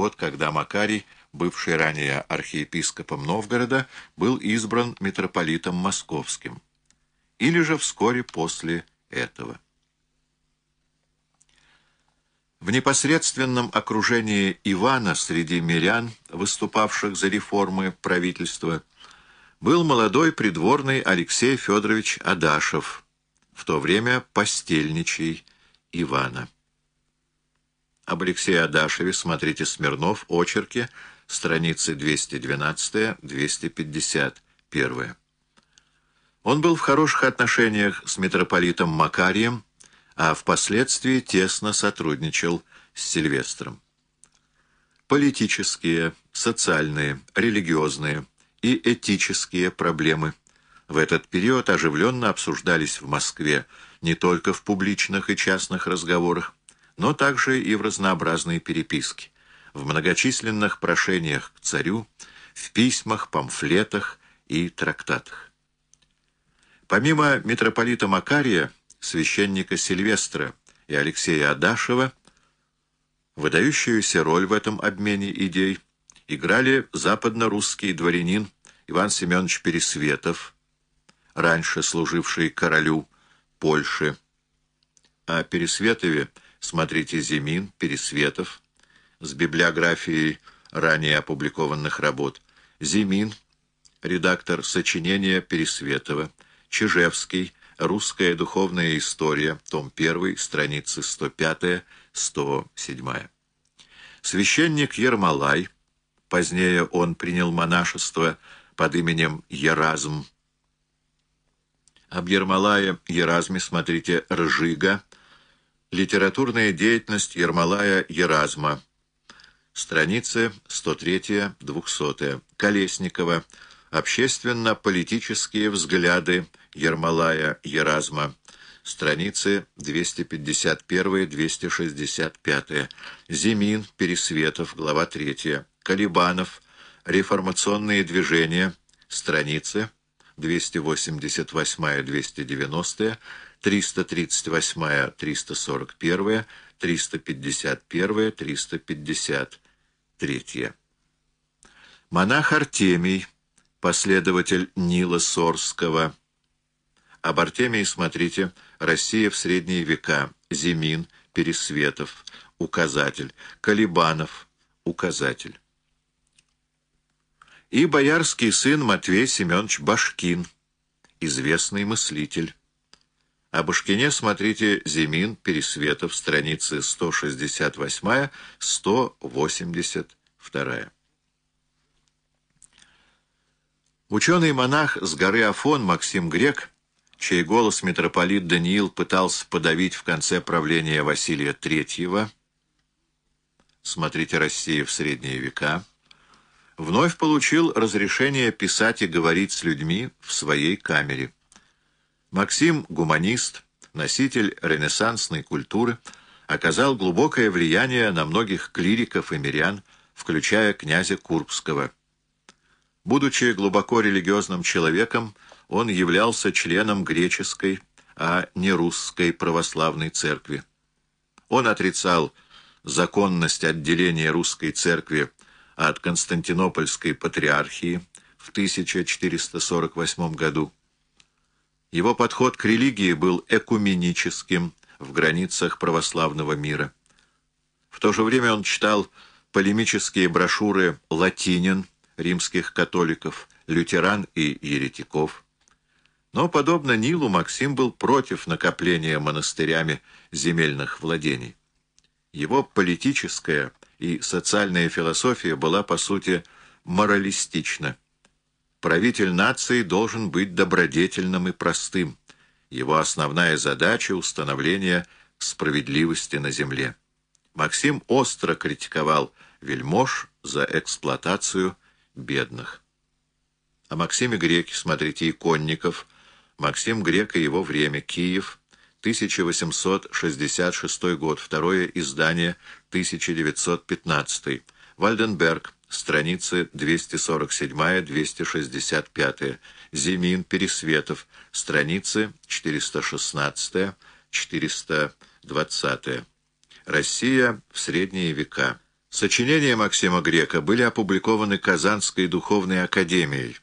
год, когда Макарий, бывший ранее архиепископом Новгорода, был избран митрополитом Московским. Или же вскоре после этого. В непосредственном окружении Ивана среди мирян, выступавших за реформы правительства, был молодой придворный Алексей Федорович Адашев, в то время постельничий Ивана. Об Алексее Адашеве смотрите Смирнов, очерки, страницы 212-251. Он был в хороших отношениях с митрополитом Макарием, а впоследствии тесно сотрудничал с Сильвестром. Политические, социальные, религиозные и этические проблемы в этот период оживленно обсуждались в Москве не только в публичных и частных разговорах, но также и в разнообразной переписке, в многочисленных прошениях к царю, в письмах, памфлетах и трактатах. Помимо митрополита Макария, священника Сильвестра и Алексея Адашева, выдающуюся роль в этом обмене идей играли западно-русский дворянин Иван Семенович Пересветов, раньше служивший королю Польши. О Пересветове смотрите Зимин, Пересветов, с библиографией ранее опубликованных работ, Зимин, редактор сочинения Пересветова, Чижевский, Русская духовная история, том 1, страницы 105-107. Священник Ермолай, позднее он принял монашество под именем Еразм. Об Ермолае Еразме смотрите «Ржига», Литературная деятельность Ермолая Еразма. Страницы 103-200. Колесникова. Общественно-политические взгляды Ермолая Еразма. Страницы 251-265. Зимин, Пересветов, глава 3. Калибанов. Реформационные движения. Страницы 288-290. 338, 341, 351, 353. Монах Артемий, последователь Нила Сорского, об Артемии смотрите «Россия в средние века», Зимин, Пересветов, указатель, Калибанов, указатель. И боярский сын Матвей Семенович Башкин, известный мыслитель. О Башкине смотрите Зимин, Пересветов, страницы 168-182. Ученый-монах с горы Афон Максим Грек чей голос митрополит Даниил пытался подавить в конце правления Василия III, смотрите «Россия в средние века», вновь получил разрешение писать и говорить с людьми в своей камере. Максим — гуманист, носитель ренессансной культуры, оказал глубокое влияние на многих клириков и мирян, включая князя Курбского. Будучи глубоко религиозным человеком, он являлся членом греческой, а не русской православной церкви. Он отрицал законность отделения русской церкви от Константинопольской патриархии в 1448 году. Его подход к религии был экуменическим в границах православного мира. В то же время он читал полемические брошюры «Латинин» римских католиков, лютеран и еретиков, но, подобно Нилу, Максим был против накопления монастырями земельных владений. Его политическая и социальная философия была, по сути, моралистична. Правитель нации должен быть добродетельным и простым. Его основная задача — установление справедливости на земле. Максим остро критиковал вельмож за эксплуатацию бедных. О Максиме Греке смотрите «Иконников», Максим Грек и его время. Киев. 1866 год. Второе издание. 1915. Вальденберг. Страницы 247-265. Зимин. Пересветов. Страницы 416-420. Россия в средние века. Сочинения Максима Грека были опубликованы Казанской духовной академией